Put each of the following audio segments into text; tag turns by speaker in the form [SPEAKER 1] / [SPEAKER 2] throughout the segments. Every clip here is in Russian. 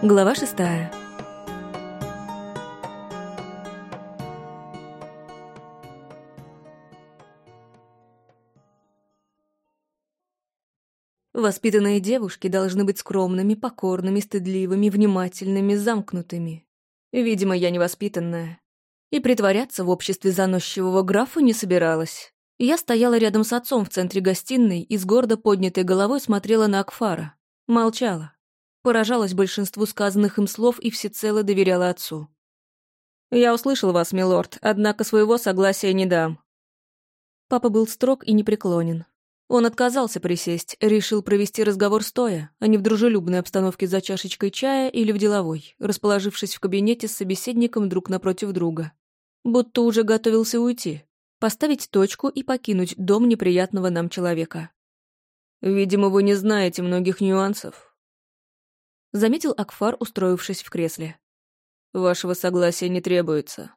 [SPEAKER 1] Глава шестая. Воспитанные девушки должны быть скромными, покорными, стыдливыми, внимательными, замкнутыми. Видимо, я невоспитанная. И притворяться в обществе заносчивого графа не собиралась. Я стояла рядом с отцом в центре гостиной и с гордо поднятой головой смотрела на Акфара. Молчала. Поражалась большинству сказанных им слов и всецело доверяла отцу. «Я услышал вас, милорд, однако своего согласия не дам». Папа был строг и непреклонен. Он отказался присесть, решил провести разговор стоя, а не в дружелюбной обстановке за чашечкой чая или в деловой, расположившись в кабинете с собеседником друг напротив друга. Будто уже готовился уйти, поставить точку и покинуть дом неприятного нам человека. «Видимо, вы не знаете многих нюансов», — заметил Акфар, устроившись в кресле. «Вашего согласия не требуется».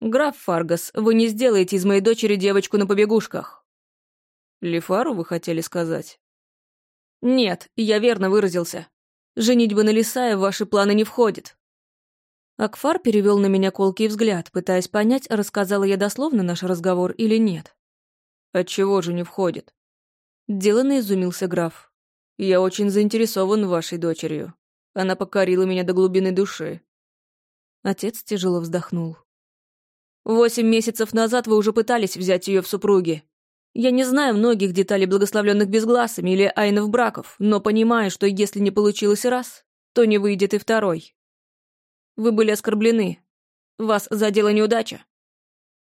[SPEAKER 1] «Граф Фаргас, вы не сделаете из моей дочери девочку на побегушках». «Лифару вы хотели сказать?» «Нет, я верно выразился. Женитьба на Лисае в ваши планы не входит. Акфар перевел на меня колкий взгляд, пытаясь понять, рассказала я дословно наш разговор или нет. «Отчего же не входит?» Деланно изумился граф. «Я очень заинтересован вашей дочерью. Она покорила меня до глубины души». Отец тяжело вздохнул. «Восемь месяцев назад вы уже пытались взять ее в супруги. Я не знаю многих деталей благословленных безгласами или айнов браков, но понимаю, что если не получилось раз, то не выйдет и второй. Вы были оскорблены. Вас задела неудача.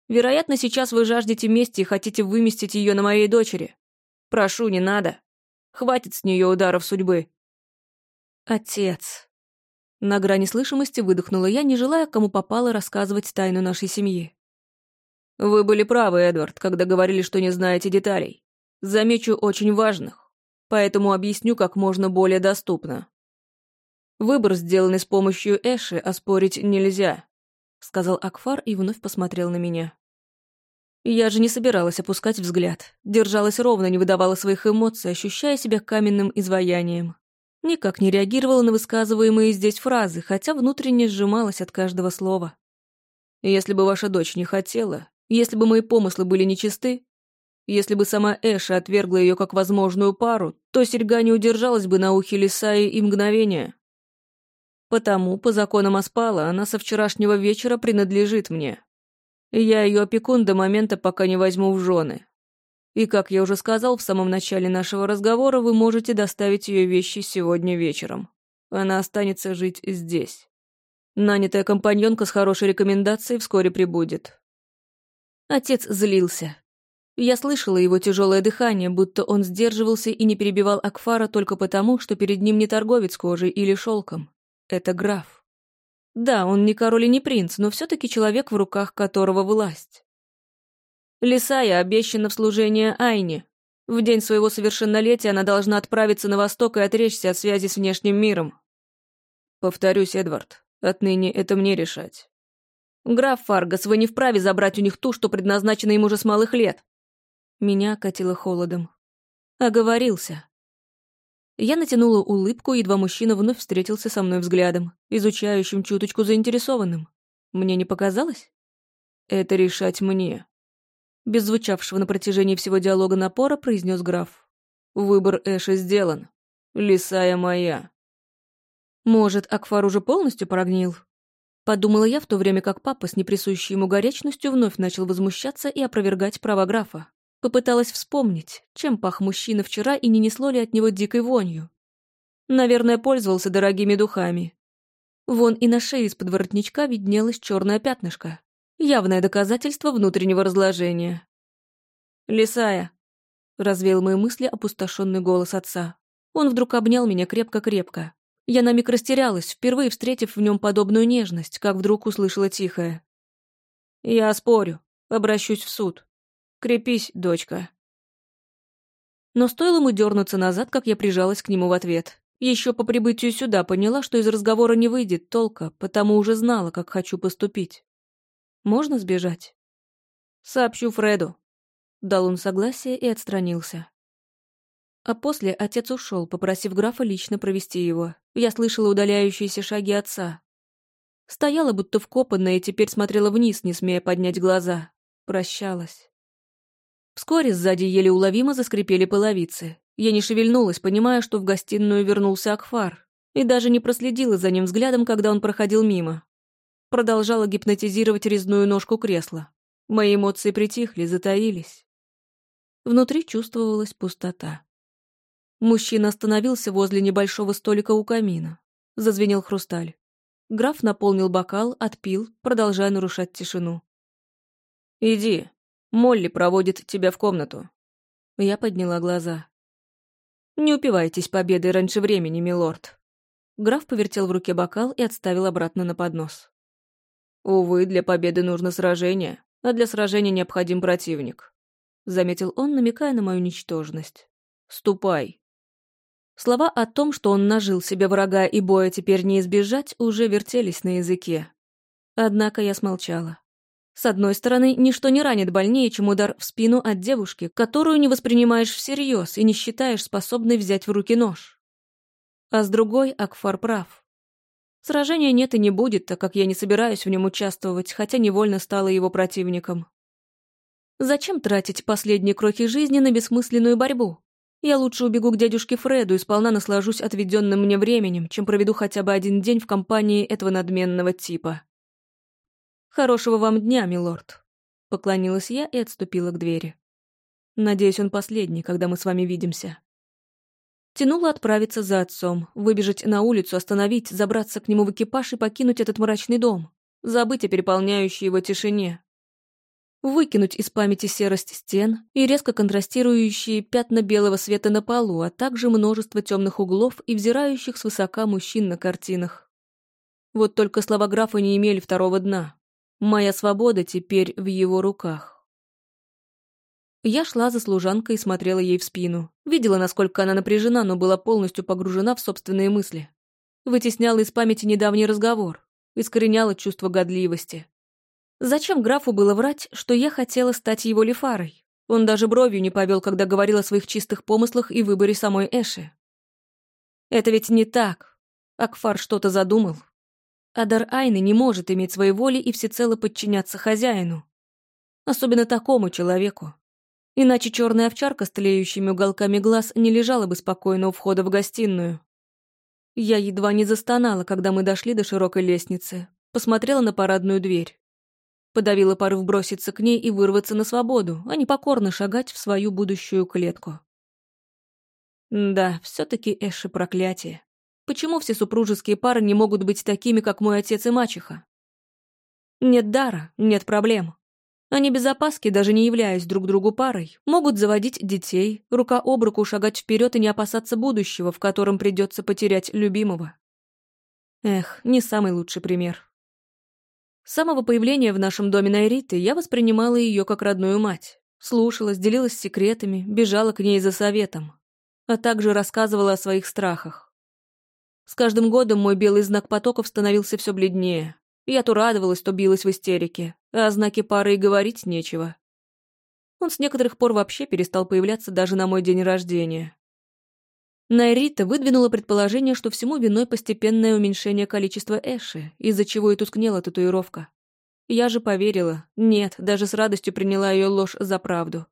[SPEAKER 1] Вероятно, сейчас вы жаждете мести и хотите выместить ее на моей дочери. Прошу, не надо. Хватит с нее ударов судьбы. Отец. На грани слышимости выдохнула я, не желая кому попало рассказывать тайну нашей семьи. Вы были правы, Эдвард, когда говорили, что не знаете деталей. Замечу очень важных, поэтому объясню как можно более доступно. Выбор, сделанный с помощью Эши, оспорить нельзя», — сказал Акфар и вновь посмотрел на меня. Я же не собиралась опускать взгляд, держалась ровно, не выдавала своих эмоций, ощущая себя каменным изваянием. Никак не реагировала на высказываемые здесь фразы, хотя внутренне сжималась от каждого слова. «Если бы ваша дочь не хотела, если бы мои помыслы были нечисты, если бы сама Эша отвергла ее как возможную пару, то серьга не удержалась бы на ухе Лисаи и мгновения. Потому, по законам Аспала, она со вчерашнего вечера принадлежит мне. Я ее опекун до момента, пока не возьму в жены. И, как я уже сказал в самом начале нашего разговора, вы можете доставить ее вещи сегодня вечером. Она останется жить здесь. Нанятая компаньонка с хорошей рекомендацией вскоре прибудет. Отец злился. Я слышала его тяжелое дыхание, будто он сдерживался и не перебивал Акфара только потому, что перед ним не торговец кожей или шелком. Это граф. Да, он не король и не принц, но все-таки человек, в руках которого власть. Лисая обещана в служение Айне. В день своего совершеннолетия она должна отправиться на восток и отречься от связи с внешним миром. Повторюсь, Эдвард, отныне это мне решать. Граф Фаргас, вы не вправе забрать у них ту, что предназначена им уже с малых лет. Меня окатило холодом. Оговорился. Я натянула улыбку, едва мужчина вновь встретился со мной взглядом, изучающим чуточку заинтересованным. Мне не показалось? Это решать мне. Без звучавшего на протяжении всего диалога напора произнес граф. Выбор Эши сделан. Лисая моя. Может, Акфар уже полностью прогнил? Подумала я в то время, как папа с неприсущей ему горячностью вновь начал возмущаться и опровергать права графа. Попыталась вспомнить, чем пах мужчина вчера и не несло ли от него дикой вонью. Наверное, пользовался дорогими духами. Вон и на шее из-под воротничка виднелось черное пятнышко. Явное доказательство внутреннего разложения. «Лисая», — развеял мои мысли опустошенный голос отца. Он вдруг обнял меня крепко-крепко. Я на миг растерялась, впервые встретив в нем подобную нежность, как вдруг услышала тихое. «Я спорю, обращусь в суд». Крепись, дочка. Но стоило ему дернуться назад, как я прижалась к нему в ответ. Еще по прибытию сюда поняла, что из разговора не выйдет толка, потому уже знала, как хочу поступить. Можно сбежать? Сообщу Фреду. Дал он согласие и отстранился. А после отец ушел, попросив графа лично провести его. Я слышала удаляющиеся шаги отца. Стояла будто вкопанная и теперь смотрела вниз, не смея поднять глаза. Прощалась. Вскоре сзади еле уловимо заскрипели половицы. Я не шевельнулась, понимая, что в гостиную вернулся Акфар, и даже не проследила за ним взглядом, когда он проходил мимо. Продолжала гипнотизировать резную ножку кресла. Мои эмоции притихли, затаились. Внутри чувствовалась пустота. Мужчина остановился возле небольшого столика у камина. Зазвенел хрусталь. Граф наполнил бокал, отпил, продолжая нарушать тишину. «Иди. Молли проводит тебя в комнату». Я подняла глаза. «Не упивайтесь победой раньше времени, милорд». Граф повертел в руке бокал и отставил обратно на поднос. «Увы, для победы нужно сражение, а для сражения необходим противник», заметил он, намекая на мою ничтожность. «Ступай, Слова о том, что он нажил себе врага и боя теперь не избежать, уже вертелись на языке. Однако я смолчала. С одной стороны, ничто не ранит больнее, чем удар в спину от девушки, которую не воспринимаешь всерьез и не считаешь способной взять в руки нож. А с другой, Акфар прав. Сражения нет и не будет, так как я не собираюсь в нем участвовать, хотя невольно стала его противником. Зачем тратить последние крохи жизни на бессмысленную борьбу? Я лучше убегу к дядюшке Фреду и сполна наслажусь отведенным мне временем, чем проведу хотя бы один день в компании этого надменного типа. «Хорошего вам дня, милорд», — поклонилась я и отступила к двери. «Надеюсь, он последний, когда мы с вами видимся». Тянула отправиться за отцом, выбежать на улицу, остановить, забраться к нему в экипаж и покинуть этот мрачный дом, забыть о переполняющей его тишине, выкинуть из памяти серость стен и резко контрастирующие пятна белого света на полу, а также множество темных углов и взирающих свысока мужчин на картинах. Вот только слова графа не имели второго дна. Моя свобода теперь в его руках. Я шла за служанкой и смотрела ей в спину. Видела, насколько она напряжена, но была полностью погружена в собственные мысли. Вытесняла из памяти недавний разговор. Искореняла чувство годливости. Зачем графу было врать, что я хотела стать его лифарой? Он даже бровью не повел, когда говорил о своих чистых помыслах и выборе самой Эши. Это ведь не так. Акфар что-то задумал. Адар Айны не может иметь своей воли и всецело подчиняться хозяину. Особенно такому человеку. Иначе черная овчарка с тлеющими уголками глаз не лежала бы спокойно у входа в гостиную. Я едва не застонала, когда мы дошли до широкой лестницы, посмотрела на парадную дверь. Подавила порыв броситься к ней и вырваться на свободу, а не покорно шагать в свою будущую клетку. Да, все таки Эши проклятие. Почему все супружеские пары не могут быть такими, как мой отец и мачеха? Нет дара, нет проблем. Они без опаски, даже не являясь друг другу парой, могут заводить детей, рука об руку шагать вперед и не опасаться будущего, в котором придется потерять любимого. Эх, не самый лучший пример. С самого появления в нашем доме Найриты я воспринимала ее как родную мать. Слушалась, делилась секретами, бежала к ней за советом. А также рассказывала о своих страхах. С каждым годом мой белый знак потоков становился все бледнее. Я то радовалась, то билась в истерике, а о знаке пары и говорить нечего. Он с некоторых пор вообще перестал появляться даже на мой день рождения. Найрита выдвинула предположение, что всему виной постепенное уменьшение количества Эши, из-за чего и тускнела татуировка. Я же поверила. Нет, даже с радостью приняла ее ложь за правду.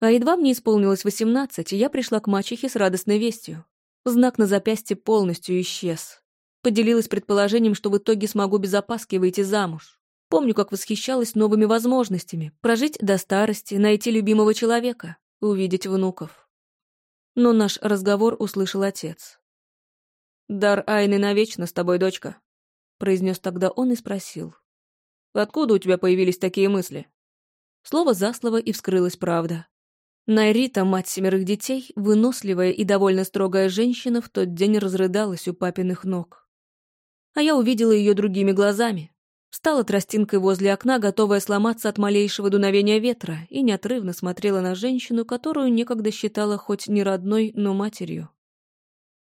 [SPEAKER 1] А едва мне исполнилось восемнадцать, я пришла к мачехе с радостной вестью. Знак на запястье полностью исчез. Поделилась предположением, что в итоге смогу без опаски выйти замуж. Помню, как восхищалась новыми возможностями. Прожить до старости, найти любимого человека, увидеть внуков но наш разговор услышал отец. «Дар Айны навечно с тобой, дочка», — произнес тогда он и спросил. «Откуда у тебя появились такие мысли?» Слово за слово и вскрылась правда. Найрита, мать семерых детей, выносливая и довольно строгая женщина, в тот день разрыдалась у папиных ног. А я увидела ее другими глазами, Встала тростинкой возле окна, готовая сломаться от малейшего дуновения ветра, и неотрывно смотрела на женщину, которую некогда считала хоть не родной, но матерью.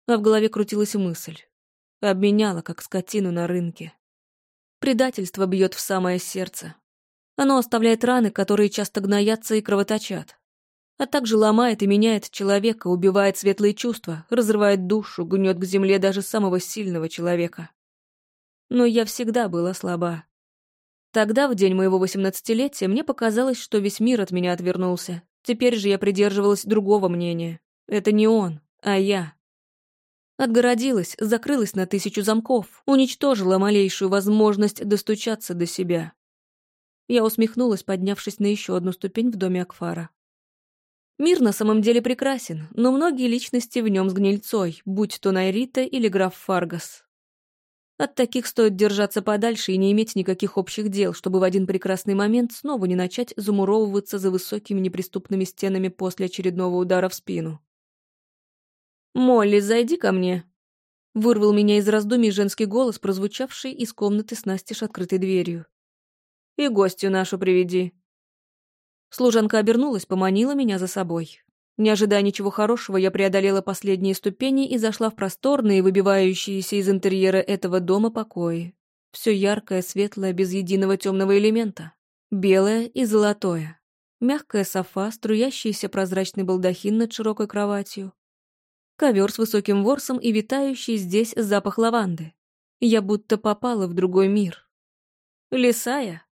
[SPEAKER 1] А в голове крутилась мысль. Обменяла, как скотину на рынке. Предательство бьет в самое сердце. Оно оставляет раны, которые часто гноятся и кровоточат. А также ломает и меняет человека, убивает светлые чувства, разрывает душу, гнет к земле даже самого сильного человека. Но я всегда была слаба. Тогда, в день моего восемнадцатилетия, мне показалось, что весь мир от меня отвернулся. Теперь же я придерживалась другого мнения. Это не он, а я. Отгородилась, закрылась на тысячу замков, уничтожила малейшую возможность достучаться до себя. Я усмехнулась, поднявшись на еще одну ступень в доме Акфара. Мир на самом деле прекрасен, но многие личности в нем с гнильцой, будь то Найрита или граф Фаргас. От таких стоит держаться подальше и не иметь никаких общих дел, чтобы в один прекрасный момент снова не начать замуровываться за высокими неприступными стенами после очередного удара в спину. «Молли, зайди ко мне!» Вырвал меня из раздумий женский голос, прозвучавший из комнаты с настежь открытой дверью. «И гостью нашу приведи!» Служанка обернулась, поманила меня за собой. Не ожидая ничего хорошего, я преодолела последние ступени и зашла в просторные, выбивающиеся из интерьера этого дома покои. Все яркое, светлое, без единого темного элемента. Белое и золотое. Мягкая софа, струящийся прозрачный балдахин над широкой кроватью. Ковер с высоким ворсом и витающий здесь запах лаванды. Я будто попала в другой мир. Лисая,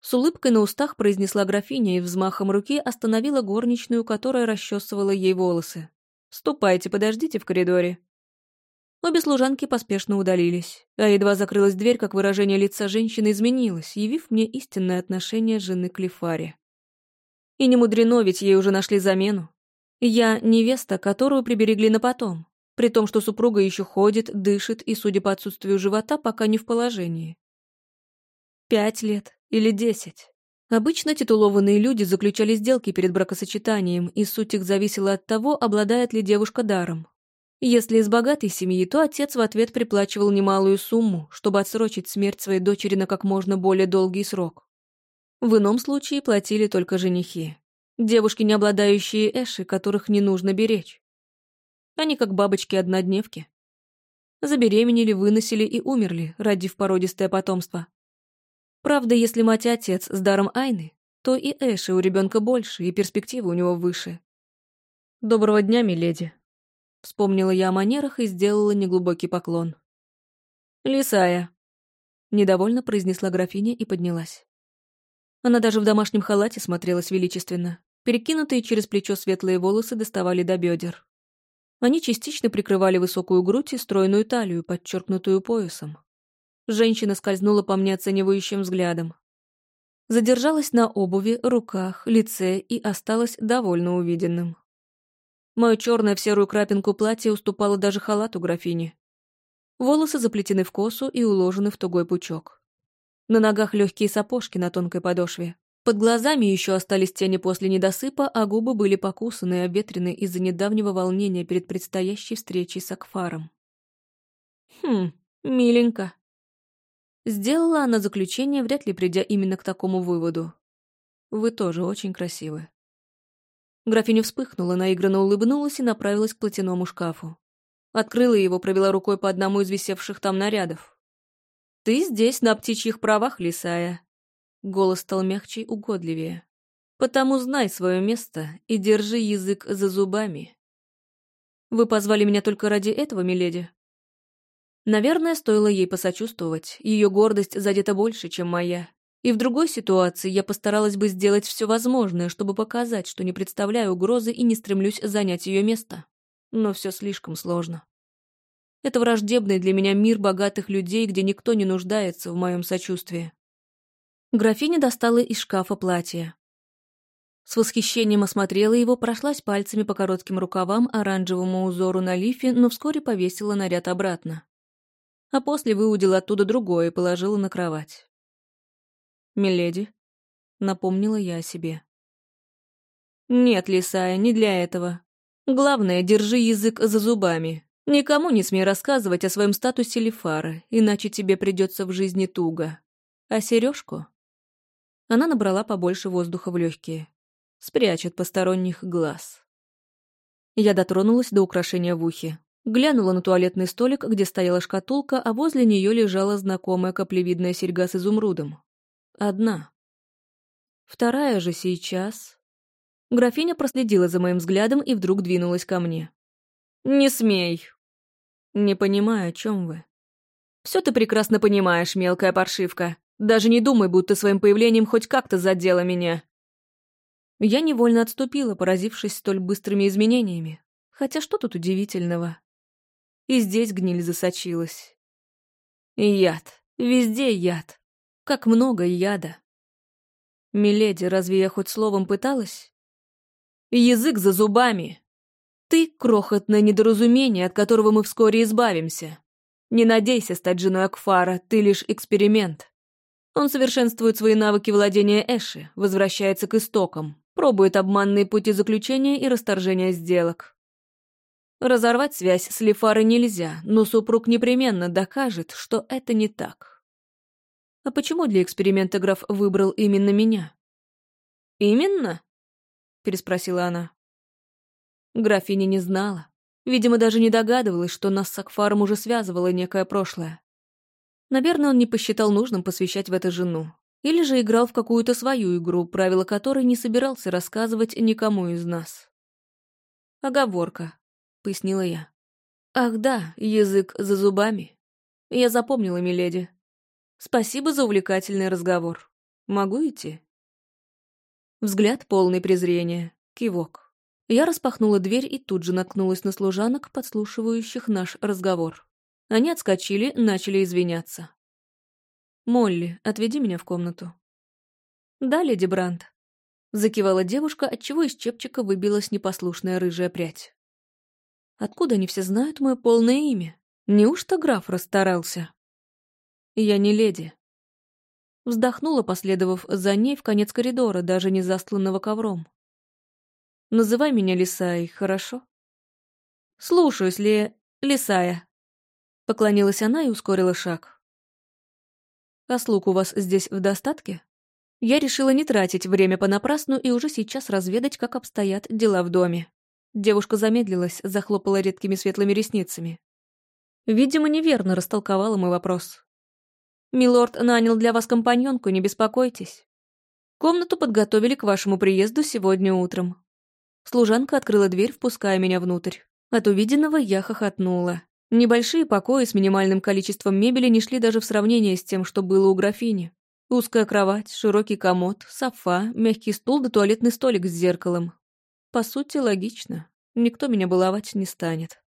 [SPEAKER 1] с улыбкой на устах произнесла графиня и взмахом руки остановила горничную, которая расчесывала ей волосы. «Ступайте, подождите в коридоре». Обе служанки поспешно удалились, а едва закрылась дверь, как выражение лица женщины изменилось, явив мне истинное отношение жены к Лифаре. И не мудрено, ведь ей уже нашли замену. Я невеста, которую приберегли на потом, при том, что супруга еще ходит, дышит и, судя по отсутствию живота, пока не в положении. Пять лет, или десять. Обычно титулованные люди заключали сделки перед бракосочетанием, и суть их зависела от того, обладает ли девушка даром. Если из богатой семьи, то отец в ответ приплачивал немалую сумму, чтобы отсрочить смерть своей дочери на как можно более долгий срок. В ином случае платили только женихи. Девушки, не обладающие эши, которых не нужно беречь. Они как бабочки-однодневки. Забеременели, выносили и умерли, родив породистое потомство. Правда, если мать и отец с даром Айны, то и Эши у ребенка больше, и перспективы у него выше. «Доброго дня, миледи», — вспомнила я о манерах и сделала неглубокий поклон. «Лисая», — недовольно произнесла графиня и поднялась. Она даже в домашнем халате смотрелась величественно. Перекинутые через плечо светлые волосы доставали до бедер. Они частично прикрывали высокую грудь и стройную талию, подчеркнутую поясом. Женщина скользнула по мне оценивающим взглядом. Задержалась на обуви, руках, лице и осталась довольно увиденным. Мое черное в серую крапинку платье уступало даже халату графини. Волосы заплетены в косу и уложены в тугой пучок. На ногах легкие сапожки на тонкой подошве. Под глазами еще остались тени после недосыпа, а губы были покусаны и обветрены из-за недавнего волнения перед предстоящей встречей с Акфаром. Хм, миленько. Сделала она заключение, вряд ли придя именно к такому выводу. Вы тоже очень красивы. Графиня вспыхнула, наигранно улыбнулась и направилась к платяному шкафу. Открыла его, провела рукой по одному из висевших там нарядов. «Ты здесь на птичьих правах, Лисая». Голос стал мягче и угодливее. «Потому знай свое место и держи язык за зубами». «Вы позвали меня только ради этого, миледи?» Наверное, стоило ей посочувствовать, ее гордость задета больше, чем моя. И в другой ситуации я постаралась бы сделать все возможное, чтобы показать, что не представляю угрозы и не стремлюсь занять ее место. Но все слишком сложно. Это враждебный для меня мир богатых людей, где никто не нуждается в моем сочувствии. Графиня достала из шкафа платье. С восхищением осмотрела его, прошлась пальцами по коротким рукавам, оранжевому узору на лифе, но вскоре повесила наряд обратно а после выудила оттуда другое и положила на кровать. «Миледи», — напомнила я о себе. «Нет, Лисая, не для этого. Главное, держи язык за зубами. Никому не смей рассказывать о своем статусе Лифара, иначе тебе придется в жизни туго. А сережку? Она набрала побольше воздуха в легкие. Спрячет посторонних глаз. Я дотронулась до украшения в ухе. Глянула на туалетный столик, где стояла шкатулка, а возле нее лежала знакомая каплевидная серьга с изумрудом. Одна. Вторая же сейчас... Графиня проследила за моим взглядом и вдруг двинулась ко мне. «Не смей!» «Не понимаю, о чем вы». «Все ты прекрасно понимаешь, мелкая паршивка. Даже не думай, будто своим появлением хоть как-то задела меня». Я невольно отступила, поразившись столь быстрыми изменениями. Хотя что тут удивительного? И здесь гниль засочилась. Яд. Везде яд. Как много яда. Миледи, разве я хоть словом пыталась? Язык за зубами. Ты — крохотное недоразумение, от которого мы вскоре избавимся. Не надейся стать женой Акфара, ты лишь эксперимент. Он совершенствует свои навыки владения Эши, возвращается к истокам, пробует обманные пути заключения и расторжения сделок. Разорвать связь с Лефарой нельзя, но супруг непременно докажет, что это не так. А почему для эксперимента граф выбрал именно меня? «Именно?» — переспросила она. Графиня не знала. Видимо, даже не догадывалась, что нас с Акфаром уже связывало некое прошлое. Наверное, он не посчитал нужным посвящать в это жену. Или же играл в какую-то свою игру, правила которой не собирался рассказывать никому из нас. Оговорка пояснила я. «Ах да, язык за зубами. Я запомнила, миледи. Спасибо за увлекательный разговор. Могу идти?» Взгляд полный презрения. Кивок. Я распахнула дверь и тут же наткнулась на служанок, подслушивающих наш разговор. Они отскочили, начали извиняться. «Молли, отведи меня в комнату». «Да, леди Брандт», — закивала девушка, отчего из чепчика выбилась непослушная рыжая прядь. Откуда они все знают мое полное имя? Неужто граф расстарался? Я не леди. Вздохнула, последовав за ней в конец коридора, даже не застланного ковром. Называй меня Лисаей, хорошо? Слушаюсь, ли Лисая. Поклонилась она и ускорила шаг. А слуг у вас здесь в достатке? Я решила не тратить время понапрасну и уже сейчас разведать, как обстоят дела в доме. Девушка замедлилась, захлопала редкими светлыми ресницами. Видимо, неверно растолковала мой вопрос. «Милорд нанял для вас компаньонку, не беспокойтесь. Комнату подготовили к вашему приезду сегодня утром». Служанка открыла дверь, впуская меня внутрь. От увиденного я хохотнула. Небольшие покои с минимальным количеством мебели не шли даже в сравнение с тем, что было у графини. Узкая кровать, широкий комод, софа, мягкий стул да туалетный столик с зеркалом. По сути, логично. Никто меня баловать не станет.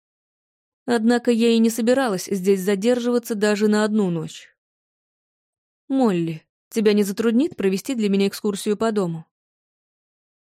[SPEAKER 1] Однако я и не собиралась здесь задерживаться даже на одну ночь. «Молли, тебя не затруднит провести для меня экскурсию по дому?»